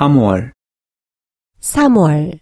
3월 3월